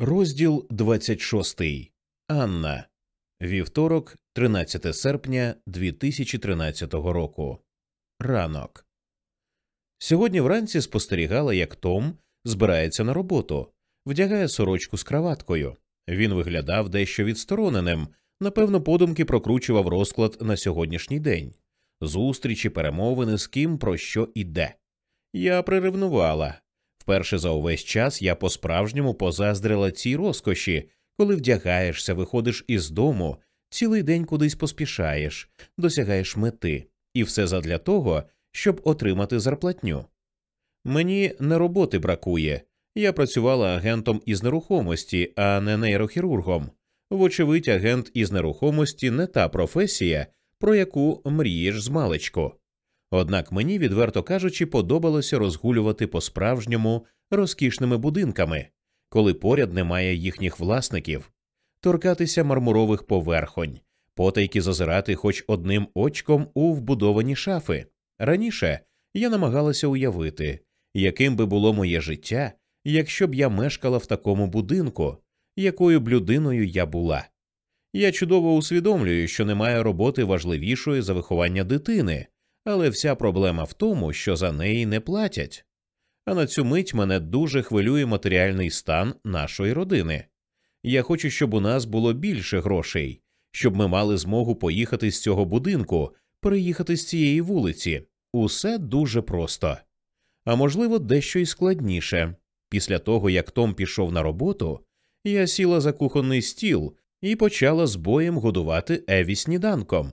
Розділ 26. Анна. Вівторок, 13 серпня 2013 року. Ранок. Сьогодні вранці спостерігала, як Том збирається на роботу, вдягає сорочку з краваткою. Він виглядав дещо відстороненим, напевно, подумки прокручував розклад на сьогоднішній день зустрічі, перемовини з ким про що іде. Я приревнувала. Вперше за увесь час я по-справжньому позаздрила цій розкоші, коли вдягаєшся, виходиш із дому, цілий день кудись поспішаєш, досягаєш мети, і все задля того, щоб отримати зарплатню. Мені не роботи бракує. Я працювала агентом із нерухомості, а не нейрохірургом. Вочевидь, агент із нерухомості не та професія, про яку мрієш з маличку. Однак мені, відверто кажучи, подобалося розгулювати по справжньому розкішними будинками, коли поряд немає їхніх власників, торкатися мармурових поверхонь, потайки зазирати хоч одним очком у вбудовані шафи. Раніше я намагалася уявити, яким би було моє життя, якщо б я мешкала в такому будинку, якою б людиною я була. Я чудово усвідомлюю, що немає роботи важливішої за виховання дитини але вся проблема в тому, що за неї не платять. А на цю мить мене дуже хвилює матеріальний стан нашої родини. Я хочу, щоб у нас було більше грошей, щоб ми мали змогу поїхати з цього будинку, переїхати з цієї вулиці. Усе дуже просто. А можливо, дещо й складніше. Після того, як Том пішов на роботу, я сіла за кухонний стіл і почала з боєм годувати Еві сніданком.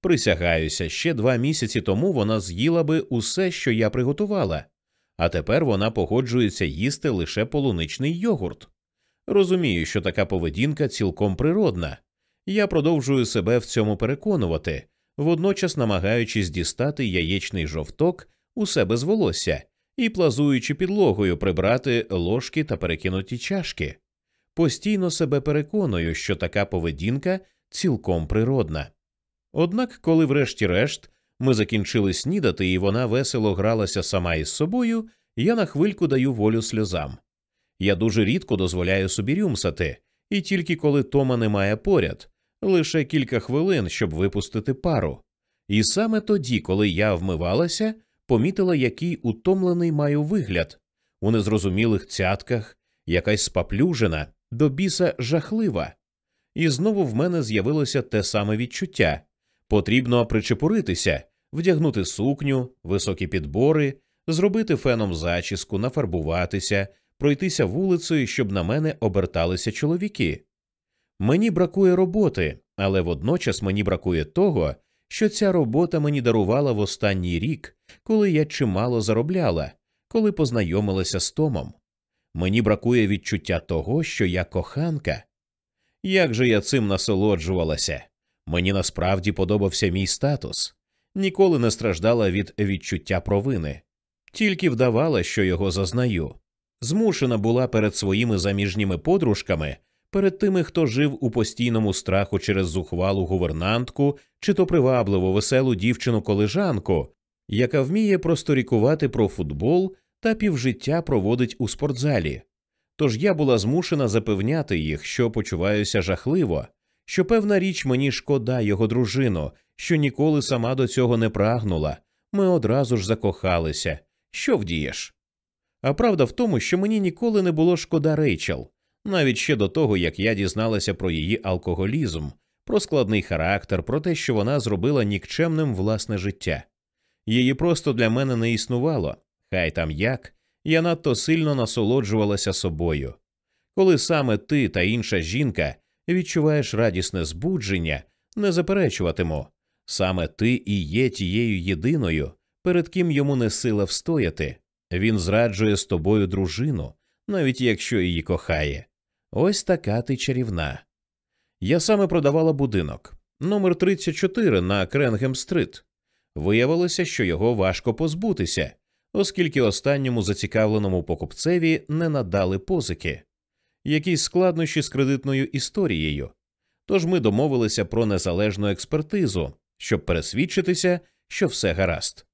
Присягаюся, ще два місяці тому вона з'їла би усе, що я приготувала, а тепер вона погоджується їсти лише полуничний йогурт. Розумію, що така поведінка цілком природна. Я продовжую себе в цьому переконувати, водночас намагаючись дістати яєчний жовток у себе з волосся і плазуючи підлогою прибрати ложки та перекинуті чашки. Постійно себе переконую, що така поведінка цілком природна. Однак, коли, врешті-решт, ми закінчили снідати, і вона весело гралася сама із собою, я на хвильку даю волю сльозам. Я дуже рідко дозволяю собі рюмсати, і тільки коли Тома немає поряд, лише кілька хвилин, щоб випустити пару. І саме тоді, коли я вмивалася, помітила, який утомлений маю вигляд у незрозумілих цятках, якась спаплюжена, до біса жахлива. І знову в мене з'явилося те саме відчуття. Потрібно причепуритися, вдягнути сукню, високі підбори, зробити феном зачіску, нафарбуватися, пройтися вулицею, щоб на мене оберталися чоловіки. Мені бракує роботи, але водночас мені бракує того, що ця робота мені дарувала в останній рік, коли я чимало заробляла, коли познайомилася з Томом. Мені бракує відчуття того, що я коханка. Як же я цим насолоджувалася? Мені насправді подобався мій статус, ніколи не страждала від відчуття провини, тільки вдавала, що його зазнаю. Змушена була перед своїми заміжніми подружками, перед тими, хто жив у постійному страху через зухвалу гувернантку чи то привабливу веселу дівчину колежанку, яка вміє просторікувати про футбол та півжиття проводить у спортзалі. Тож я була змушена запевняти їх, що почуваюся жахливо що певна річ мені шкода його дружину, що ніколи сама до цього не прагнула, ми одразу ж закохалися. Що вдієш? А правда в тому, що мені ніколи не було шкода Рейчел, навіть ще до того, як я дізналася про її алкоголізм, про складний характер, про те, що вона зробила нікчемним власне життя. Її просто для мене не існувало, хай там як, я надто сильно насолоджувалася собою. Коли саме ти та інша жінка відчуваєш радісне збудження, не заперечуватиму. Саме ти і є тією єдиною, перед ким йому не сила встояти. Він зраджує з тобою дружину, навіть якщо її кохає. Ось така ти чарівна. Я саме продавала будинок номер 34 на Кренгем Стрит. Виявилося, що його важко позбутися, оскільки останньому зацікавленому покупцеві не надали позики якісь складнощі з кредитною історією. Тож ми домовилися про незалежну експертизу, щоб пересвідчитися, що все гаразд.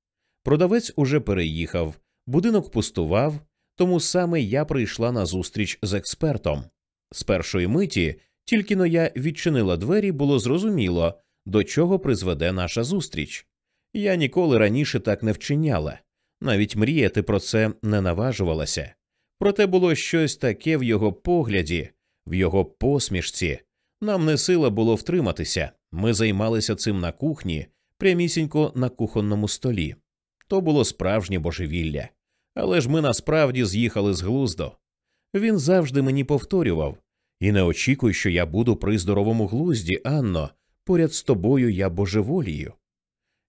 Продавець уже переїхав, будинок пустував, тому саме я прийшла на зустріч з експертом. З першої миті, тільки но я відчинила двері, було зрозуміло, до чого призведе наша зустріч. Я ніколи раніше так не вчиняла, навіть мріяти про це не наважувалася. Проте було щось таке в його погляді, в його посмішці. Нам не сила було втриматися. Ми займалися цим на кухні, прямісінько на кухонному столі. То було справжнє божевілля. Але ж ми насправді з'їхали з глуздо. Він завжди мені повторював і не очікуй, що я буду при здоровому глузді, Анно, поряд з тобою я божеволію.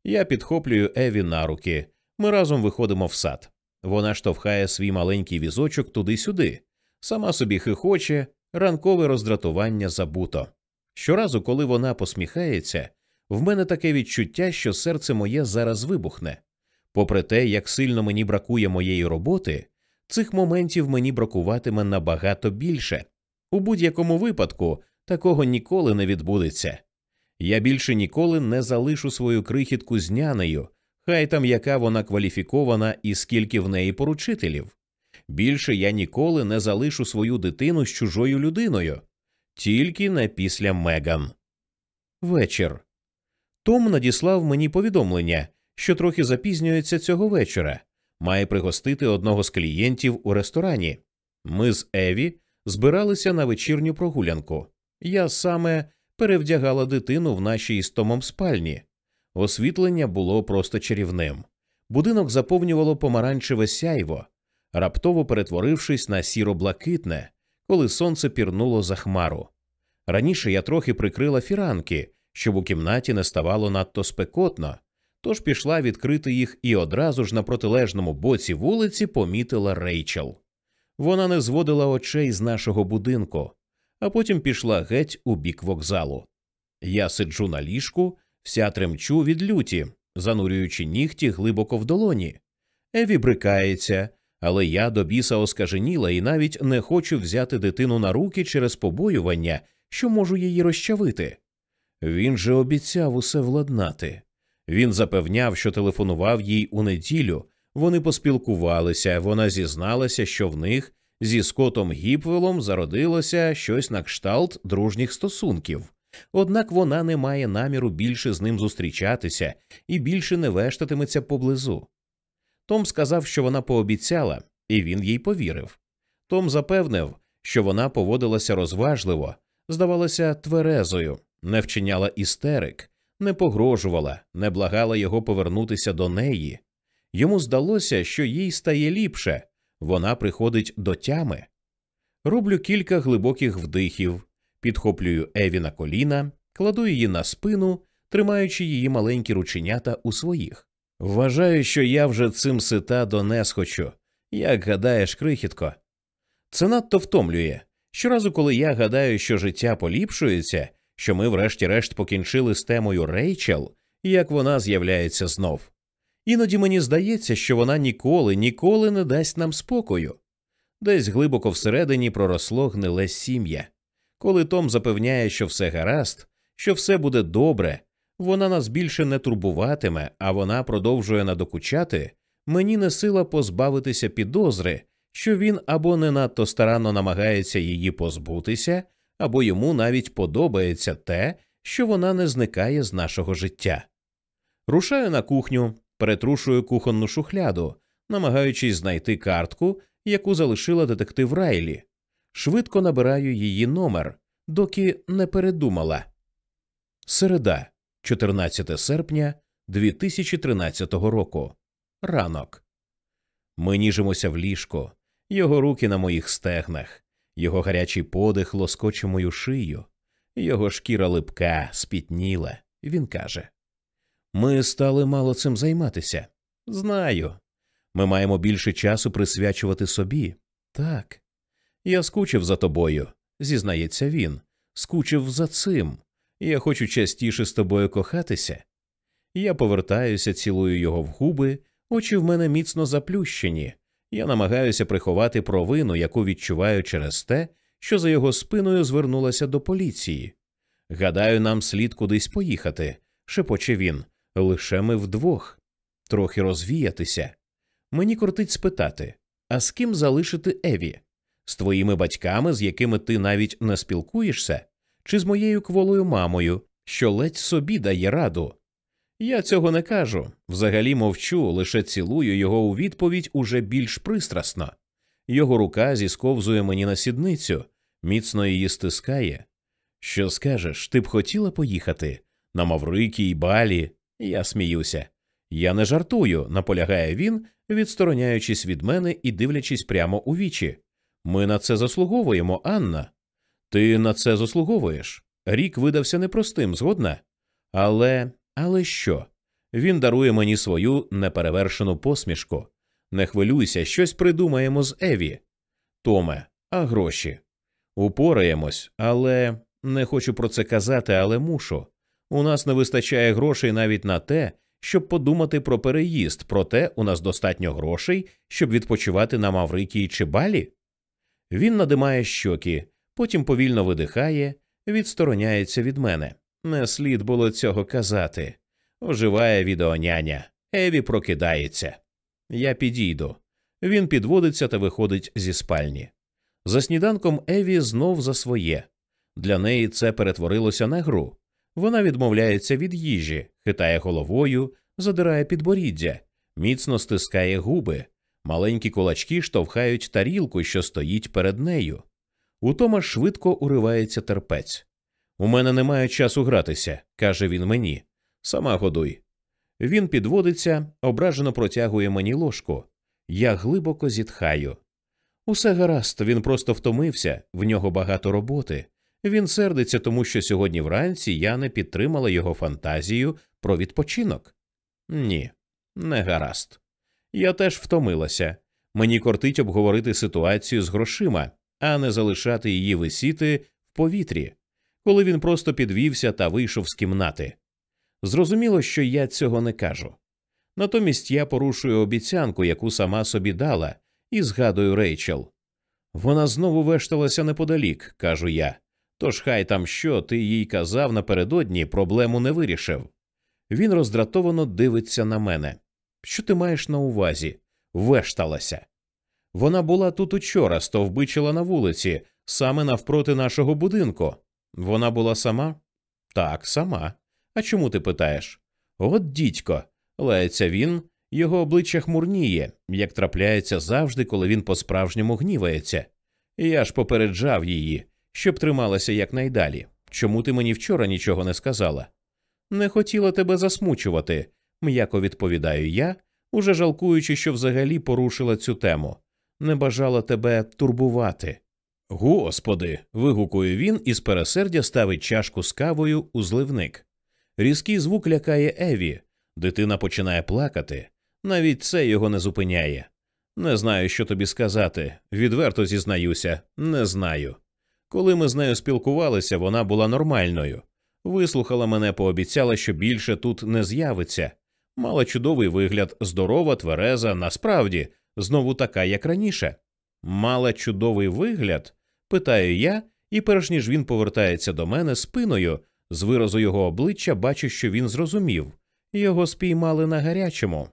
Я підхоплюю Еві на руки. Ми разом виходимо в сад. Вона штовхає свій маленький візочок туди-сюди, сама собі хихоче, ранкове роздратування забуто. Щоразу, коли вона посміхається, в мене таке відчуття, що серце моє зараз вибухне. Попри те, як сильно мені бракує моєї роботи, цих моментів мені бракуватиме набагато більше. У будь-якому випадку такого ніколи не відбудеться. Я більше ніколи не залишу свою крихітку з нянею, хай там яка вона кваліфікована і скільки в неї поручителів. Більше я ніколи не залишу свою дитину з чужою людиною, тільки не після Меган. Вечір. Том надіслав мені повідомлення, що трохи запізнюється цього вечора, має пригостити одного з клієнтів у ресторані. Ми з Еві збиралися на вечірню прогулянку. Я саме перевдягала дитину в нашій з Томом спальні. Освітлення було просто чарівним. Будинок заповнювало помаранчеве сяйво, раптово перетворившись на сіро-блакитне, коли сонце пірнуло за хмару. Раніше я трохи прикрила фіранки, щоб у кімнаті не ставало надто спекотно, тож пішла відкрити їх і одразу ж на протилежному боці вулиці помітила Рейчел. Вона не зводила очей з нашого будинку, а потім пішла геть у бік вокзалу. Я сиджу на ліжку, вся тремчу від люті, занурюючи нігті глибоко в долоні. Еві брикається, але я до біса оскаженіла і навіть не хочу взяти дитину на руки через побоювання, що можу її розчавити. Він же обіцяв усе владнати. Він запевняв, що телефонував їй у неділю. Вони поспілкувалися, вона зізналася, що в них зі Скотом Гіпвелом зародилося щось на кшталт дружніх стосунків. Однак вона не має наміру більше з ним зустрічатися і більше не вештатиметься поблизу. Том сказав, що вона пообіцяла, і він їй повірив. Том запевнив, що вона поводилася розважливо, здавалася тверезою, не вчиняла істерик, не погрожувала, не благала його повернутися до неї. Йому здалося, що їй стає ліпше, вона приходить до тями. Роблю кілька глибоких вдихів, підхоплюю Еві на коліна, кладу її на спину, тримаючи її маленькі рученята у своїх. Вважаю, що я вже цим сита до несхочу, як гадаєш, крихітко. Це надто втомлює. Щоразу, коли я гадаю, що життя поліпшується, що ми, врешті-решт, покінчили з темою Рейчел, як вона з'являється знов. Іноді мені здається, що вона ніколи, ніколи не дасть нам спокою. Десь глибоко всередині проросло гниле сім'я. Коли Том запевняє, що все гаразд, що все буде добре, вона нас більше не турбуватиме, а вона продовжує надокучати, мені не сила позбавитися підозри, що він або не надто старанно намагається її позбутися, або йому навіть подобається те, що вона не зникає з нашого життя. Рушаю на кухню, перетрушую кухонну шухляду, намагаючись знайти картку, яку залишила детектив Райлі. Швидко набираю її номер, доки не передумала. Середа, 14 серпня 2013 року. Ранок. Ми ніжимося в ліжко, його руки на моїх стегнах, його гарячий подих лоскоче мою шию, його шкіра липка, спітніла. Він каже Ми стали мало цим займатися. Знаю. Ми маємо більше часу присвячувати собі. Так. Я скучив за тобою, зізнається він, скучив за цим. Я хочу частіше з тобою кохатися. Я повертаюся, цілую його в губи, очі в мене міцно заплющені. Я намагаюся приховати провину, яку відчуваю через те, що за його спиною звернулася до поліції. Гадаю, нам слід кудись поїхати, шепоче він, лише ми вдвох, трохи розвіятися. Мені кортить спитати а з ким залишити Еві? З твоїми батьками, з якими ти навіть не спілкуєшся, чи з моєю кволою мамою, що ледь собі дає раду. Я цього не кажу, взагалі мовчу, лише цілую його у відповідь уже більш пристрасно. Його рука зісковзує мені на сідницю, міцно її стискає. Що скажеш, ти б хотіла поїхати? На Маврикій, Балі? Я сміюся. Я не жартую, наполягає він, відстороняючись від мене і дивлячись прямо у вічі. Ми на це заслуговуємо, Анна. Ти на це заслуговуєш. Рік видався непростим, згодна? Але, але що? Він дарує мені свою неперевершену посмішку. Не хвилюйся, щось придумаємо з Еві. Томе, а гроші. Упораємось, але не хочу про це казати, але мушу. У нас не вистачає грошей навіть на те, щоб подумати про переїзд, проте у нас достатньо грошей, щоб відпочивати на Маврикії чи Балі. Він надимає щоки, потім повільно видихає, відстороняється від мене. Не слід було цього казати. Оживає відеоняня. Еві прокидається. Я підійду. Він підводиться та виходить зі спальні. За сніданком Еві знов за своє. Для неї це перетворилося на гру. Вона відмовляється від їжі, хитає головою, задирає підборіддя, міцно стискає губи, маленькі кулачки штовхають тарілку, що стоїть перед нею. У Тома швидко уривається терпець. У мене немає часу гратися, каже він мені. Сама годуй. Він підводиться, ображено протягує мені ложку. Я глибоко зітхаю. Усе гаразд, він просто втомився, в нього багато роботи. Він сердиться, тому що сьогодні вранці я не підтримала його фантазію про відпочинок. Ні, не гаразд. Я теж втомилася. Мені кортить обговорити ситуацію з грошима, а не залишати її висіти в повітрі, коли він просто підвівся та вийшов з кімнати. Зрозуміло, що я цього не кажу. Натомість я порушую обіцянку, яку сама собі дала, і згадую Рейчел. Вона знову вешталася неподалік, кажу я. Тож хай там що ти їй казав напередодні, проблему не вирішив. Він роздратовано дивиться на мене. Що ти маєш на увазі? Вешталася. Вона була тут учора, стовбичила на вулиці, саме навпроти нашого будинку. Вона була сама? Так, сама. А чому ти питаєш? От дідько, лається він, його обличчя хмурніє, як трапляється завжди, коли він по справжньому гнівається. Я ж попереджав її, щоб трималася якнайдалі. Чому ти мені вчора нічого не сказала? Не хотіла тебе засмучувати, м'яко відповідаю я, уже жалкуючи, що взагалі порушила цю тему. Не бажала тебе турбувати. Господи. вигукує він і з пересердя ставить чашку з кавою у зливник. Різкий звук лякає Еві. Дитина починає плакати. Навіть це його не зупиняє. Не знаю, що тобі сказати. Відверто зізнаюся, не знаю. Коли ми з нею спілкувалися, вона була нормальною. Вислухала мене, пообіцяла, що більше тут не з'явиться. Мала чудовий вигляд, здорова, твереза, насправді, знову така, як раніше. Мала чудовий вигляд? питаю я, і перш ніж він повертається до мене спиною, з виразу його обличчя бачу, що він зрозумів його спіймали на гарячому.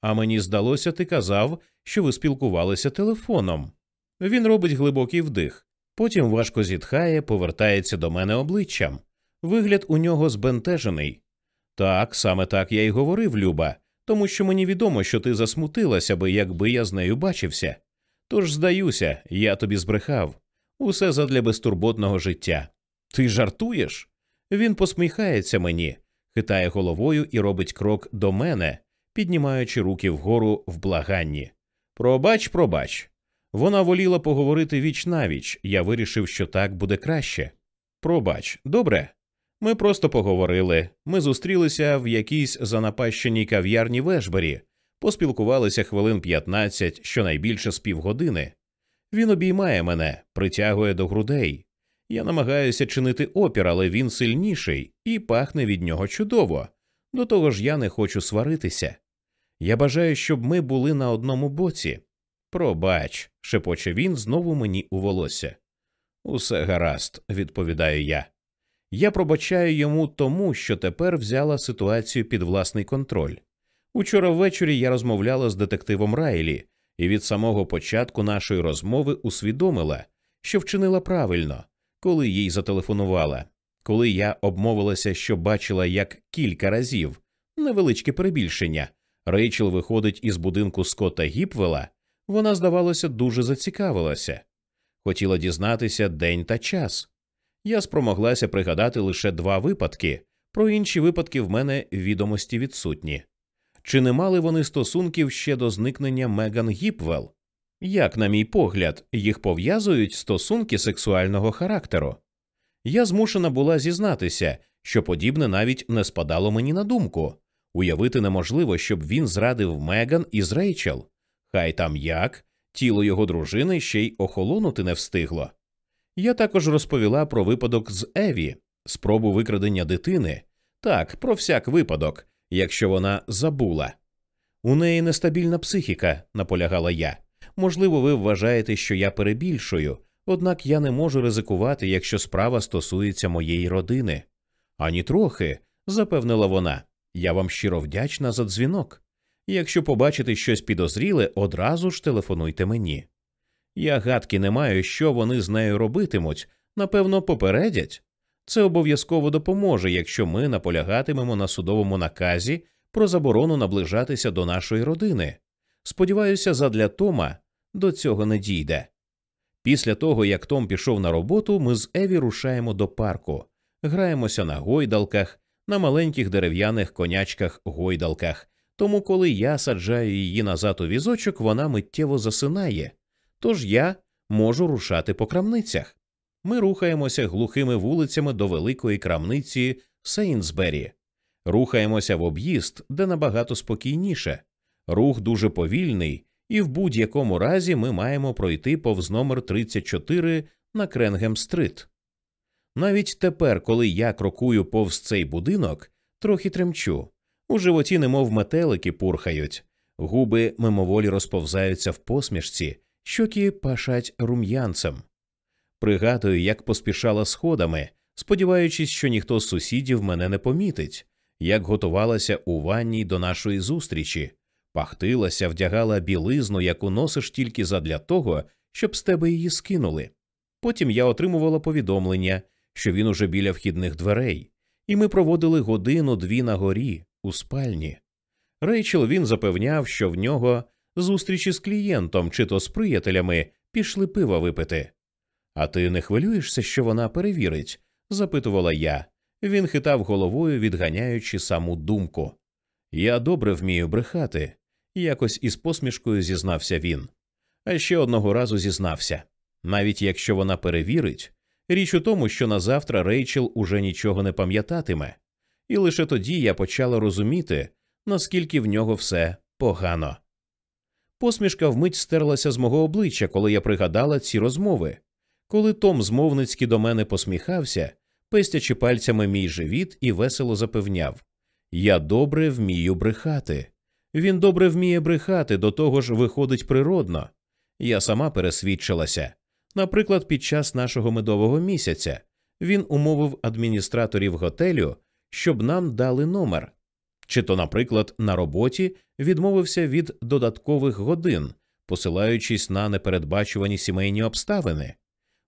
А мені здалося, ти казав, що ви спілкувалися телефоном. Він робить глибокий вдих, потім важко зітхає, повертається до мене обличчям. Вигляд у нього збентежений. Так, саме так я й говорив, Люба, тому що мені відомо, що ти засмутилася би, якби я з нею бачився. Тож, здаюся, я тобі збрехав усе задля безтурботного життя. Ти жартуєш? Він посміхається мені, хитає головою і робить крок до мене, піднімаючи руки вгору в благанні. Пробач, пробач. Вона воліла поговорити віч навіч, я вирішив, що так буде краще. Пробач, добре. Ми просто поговорили. Ми зустрілися в якійсь занапащеній кав'ярні в поспілкувалися хвилин 15, щонайбільше з півгодини. Він обіймає мене, притягує до грудей. Я намагаюся чинити опір, але він сильніший і пахне від нього чудово. До того ж, я не хочу сваритися. Я бажаю, щоб ми були на одному боці. Пробач, шепоче він знову мені у волосся. Усе гаразд, відповідаю я. Я пробачаю йому тому, що тепер взяла ситуацію під власний контроль. Учора ввечері я розмовляла з детективом Райлі, і від самого початку нашої розмови усвідомила, що вчинила правильно, коли їй зателефонувала, коли я обмовилася, що бачила як кілька разів невеличке перебільшення. Рейчел виходить із будинку Скотта Гіпвела, вона, здавалося, дуже зацікавилася, хотіла дізнатися день та час. Я спромоглася пригадати лише два випадки, про інші випадки в мене відомості відсутні. Чи не мали вони стосунків ще до зникнення Меган Гіпвел? Як, на мій погляд, їх пов'язують стосунки сексуального характеру? Я змушена була зізнатися, що подібне навіть не спадало мені на думку. Уявити неможливо, щоб він зрадив Меган із Рейчел. Хай там як, тіло його дружини ще й охолонути не встигло. Я також розповіла про випадок з Еві, спробу викрадення дитини, так, про всяк випадок, якщо вона забула. У неї нестабільна психіка, наполягала я. Можливо, ви вважаєте, що я перебільшую, однак я не можу ризикувати, якщо справа стосується моєї родини. Ані трохи, запевнила вона. Я вам щиро вдячна за дзвінок. Якщо побачите щось підозріле, одразу ж телефонуйте мені. Я гадки не маю, що вони з нею робитимуть, напевно, попередять. Це обов'язково допоможе, якщо ми наполягатимемо на судовому наказі про заборону наближатися до нашої родини. Сподіваюся, задля Тома до цього не дійде. Після того, як Том пішов на роботу, ми з Еві рушаємо до парку, граємося на гойдалках, на маленьких дерев'яних конячках гойдалках. Тому, коли я саджаю її назад у візочок, вона миттєво засинає. Тож я можу рушати по крамницях. Ми рухаємося глухими вулицями до великої крамниці Сейнсбері, рухаємося в об'їзд, де набагато спокійніше. Рух дуже повільний, і в будь-якому разі ми маємо пройти повз номер 34 на Кренгем-стрит. Навіть тепер, коли я крокую повз цей будинок, трохи тремчу. У животі, немов метелики, пурхають, губи мимоволі розповзаються в посмішці, щоки пашать рум'янцем. Пригадую, як поспішала сходами, сподіваючись, що ніхто з сусідів мене не помітить, як готувалася у ванній до нашої зустрічі, пахтилася, вдягала білизну, яку носиш тільки задля того, щоб з тебе її скинули. Потім я отримувала повідомлення, що він уже біля вхідних дверей, і ми проводили годину дві на горі, у спальні. Рейчел він запевняв, що в нього зустрічі з клієнтом чи то з приятелями пішли пива випити. А ти не хвилюєшся, що вона перевірить? запитувала я. Він хитав головою, відганяючи саму думку. Я добре вмію брехати, якось із посмішкою зізнався він. А ще одного разу зізнався навіть якщо вона перевірить, річ у тому, що на завтра Рейчел уже нічого не пам'ятатиме, і лише тоді я почала розуміти, наскільки в нього все погано. Посмішка вмить стерлася з мого обличчя, коли я пригадала ці розмови. Коли Том змовницьки до мене посміхався, пестячи пальцями мій живіт і весело запевняв Я добре вмію брехати. Він добре вміє брехати, до того ж виходить природно. Я сама пересвідчилася. Наприклад, під час нашого медового місяця він умовив адміністраторів готелю, щоб нам дали номер. Чи то, наприклад, на роботі відмовився від додаткових годин, посилаючись на непередбачувані сімейні обставини.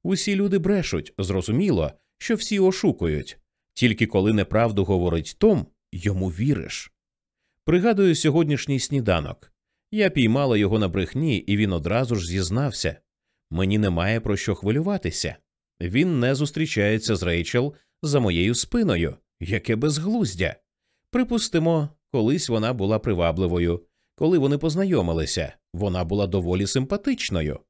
Усі люди брешуть, зрозуміло, що всі ошукують, тільки коли неправду говорить Том, йому віриш. Пригадую сьогоднішній сніданок. Я піймала його на брехні, і він одразу ж зізнався мені немає про що хвилюватися. Він не зустрічається з Рейчел за моєю спиною, яке безглуздя. Припустимо, колись вона була привабливою, коли вони познайомилися, вона була доволі симпатичною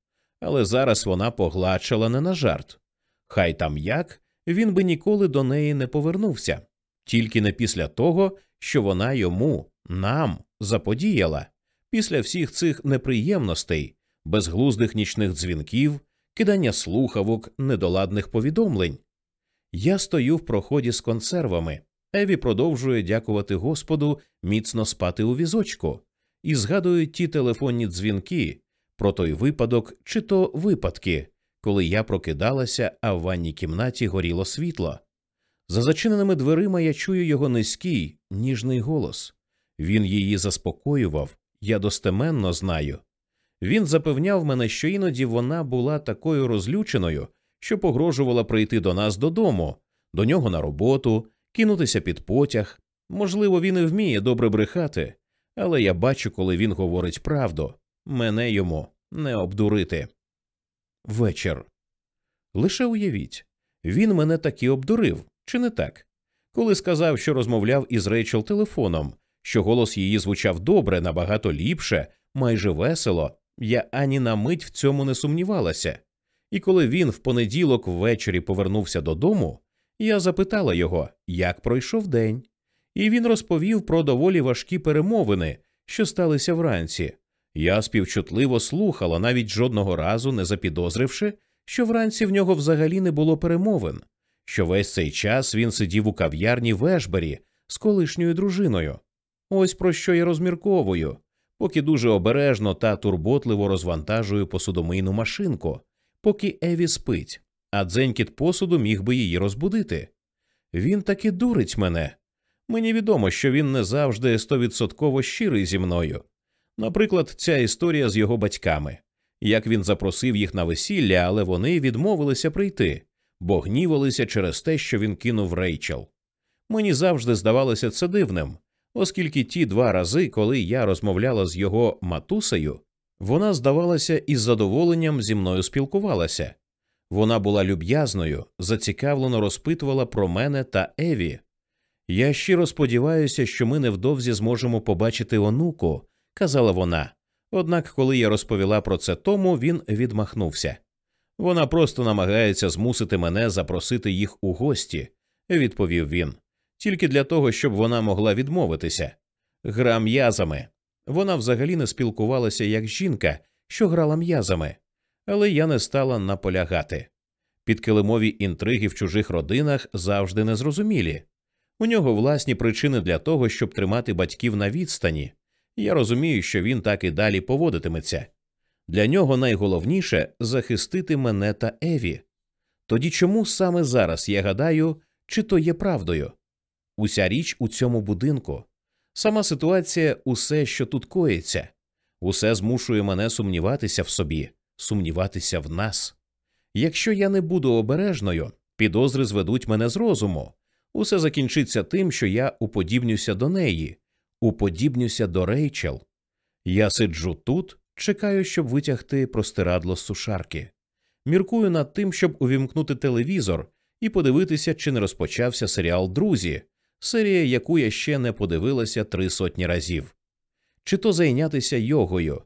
але зараз вона погладшала не на жарт. Хай там як він би ніколи до неї не повернувся, тільки не після того, що вона йому, нам заподіяла, після всіх цих неприємностей, безглуздих нічних дзвінків, кидання слухавок, недоладних повідомлень. Я стою в проході з консервами. Еві продовжує дякувати Господу міцно спати у візочку і згадує ті телефонні дзвінки, про той випадок чи то випадки, коли я прокидалася, а в ванній кімнаті горіло світло. За зачиненими дверима я чую його низький, ніжний голос. Він її заспокоював, я достеменно знаю. Він запевняв мене, що іноді вона була такою розлюченою, що погрожувала прийти до нас додому, до нього на роботу, кинутися під потяг. Можливо, він і вміє добре брехати, але я бачу, коли він говорить правду. Мене йому не обдурити. Вечір. Лише уявіть, він мене таки обдурив, чи не так? Коли сказав, що розмовляв із Рейчел телефоном, що голос її звучав добре, набагато ліпше, майже весело, я ані на мить в цьому не сумнівалася. І коли він в понеділок ввечері повернувся додому, я запитала його, як пройшов день, і він розповів про доволі важкі перемовини, що сталися вранці. Я співчутливо слухала, навіть жодного разу не запідозривши, що вранці в нього взагалі не було перемовин, що весь цей час він сидів у кав'ярні в Ешбері з колишньою дружиною. Ось про що я розмірковую, поки дуже обережно та турботливо розвантажую посудомийну машинку, поки Еві спить, а дзенькіт посуду міг би її розбудити. Він таки дурить мене. Мені відомо, що він не завжди стовідсотково щирий зі мною. Наприклад, ця історія з його батьками, як він запросив їх на весілля, але вони відмовилися прийти, бо гнівалися через те, що він кинув Рейчел. Мені завжди здавалося це дивним, оскільки ті два рази, коли я розмовляла з його матусею, вона, здавалося, із задоволенням зі мною спілкувалася. Вона була люб'язною, зацікавлено розпитувала про мене та Еві. Я щиро сподіваюся, що ми невдовзі зможемо побачити онуку, казала вона. Однак, коли я розповіла про це тому, він відмахнувся. Вона просто намагається змусити мене запросити їх у гості, відповів він, тільки для того, щоб вона могла відмовитися. Гра м'язами. Вона взагалі не спілкувалася як жінка, що грала м'язами, але я не стала наполягати. Підкилимові інтриги в чужих родинах завжди незрозумілі. У нього власні причини для того, щоб тримати батьків на відстані. Я розумію, що він так і далі поводитиметься. Для нього найголовніше захистити мене та Еві. Тоді чому саме зараз я гадаю, чи то є правдою? Уся річ у цьому будинку, сама ситуація, усе, що тут коїться, усе змушує мене сумніватися в собі, сумніватися в нас. Якщо я не буду обережною, підозри зведуть мене з розуму. Усе закінчиться тим, що я уподібнюся до неї, уподібнюся до Рейчел. Я сиджу тут, чекаю, щоб витягти простирадло з сушарки. Міркую над тим, щоб увімкнути телевізор і подивитися, чи не розпочався серіал Друзі, серія, яку я ще не подивилася три сотні разів, чи то зайнятися йогою.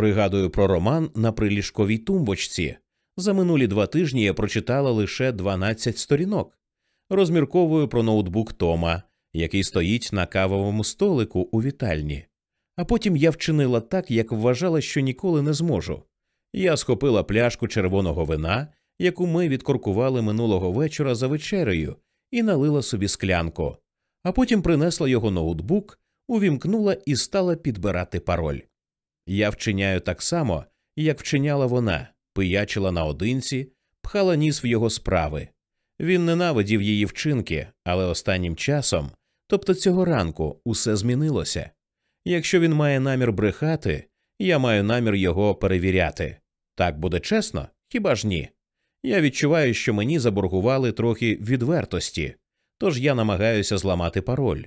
Пригадую про роман на приліжковій тумбочці. За минулі два тижні я прочитала лише 12 сторінок. Розмірковую про ноутбук Тома, який стоїть на кавовому столику у вітальні. А потім я вчинила так, як вважала, що ніколи не зможу. Я схопила пляшку червоного вина, яку ми відкоркували минулого вечора за вечерею, і налила собі склянку, а потім принесла його ноутбук, увімкнула і стала підбирати пароль. Я вчиняю так само, як вчиняла вона, пиячила наодинці, пхала ніс в його справи. Він ненавидів її вчинки, але останнім часом, тобто цього ранку, усе змінилося. Якщо він має намір брехати, я маю намір його перевіряти. Так буде чесно, хіба ж ні? Я відчуваю, що мені заборгували трохи відвертості, тож я намагаюся зламати пароль.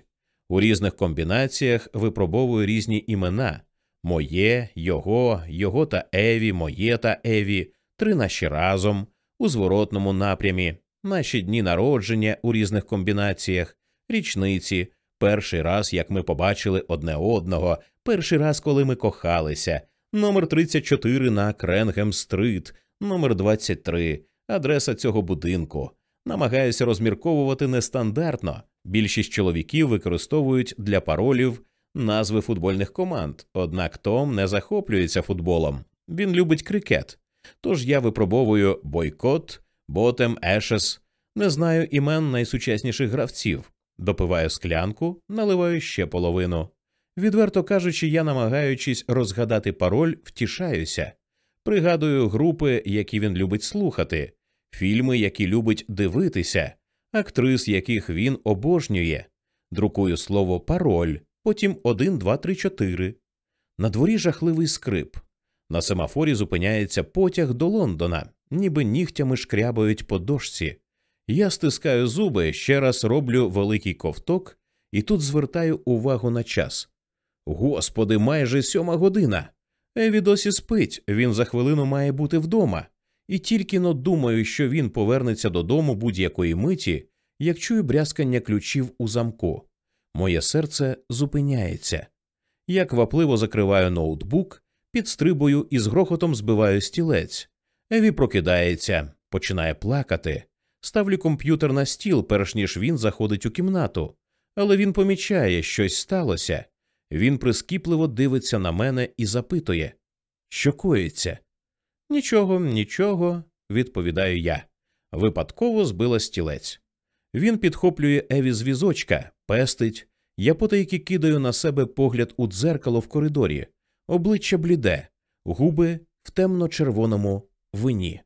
У різних комбінаціях випробовую різні імена моє, його, його та Еві, моє та Еві, три наші разом, у зворотному напрямі, наші дні народження у різних комбінаціях, річниці, перший раз, як ми побачили одне одного, перший раз, коли ми кохалися, номер 34 на Кренгем Стрит, номер 23, адреса цього будинку. Намагаюся розмірковувати нестандартно. Більшість чоловіків використовують для паролів назви футбольних команд, однак Том не захоплюється футболом. Він любить крикет. Тож я випробовую бойкот, ботем, ешес, не знаю імен найсучасніших гравців. Допиваю склянку, наливаю ще половину. Відверто кажучи, я, намагаючись розгадати пароль, втішаюся. Пригадую групи, які він любить слухати, фільми, які любить дивитися, актрис, яких він обожнює. Друкую слово пароль, потім один, два, три, чотири. На дворі жахливий скрип. На семафорі зупиняється потяг до Лондона, ніби нігтями шкрябають по дошці. Я стискаю зуби, ще раз роблю великий ковток і тут звертаю увагу на час. Господи, майже сьома година. Еві досі спить, він за хвилину має бути вдома, і тільки но думаю, що він повернеться додому будь-якої миті, як чую брязкання ключів у замку. Моє серце зупиняється. Я квапливо закриваю ноутбук, підстрибую і з грохотом збиваю стілець. Еві прокидається, починає плакати. Ставлю комп'ютер на стіл, перш ніж він заходить у кімнату, але він помічає, щось сталося. Він прискіпливо дивиться на мене і запитує, що коїться. Нічого, нічого, відповідаю я. Випадково збила стілець. Він підхоплює Еві з візочка, пестить. Я потайки кидаю на себе погляд у дзеркало в коридорі, обличчя бліде, губи в темно-червоному вині.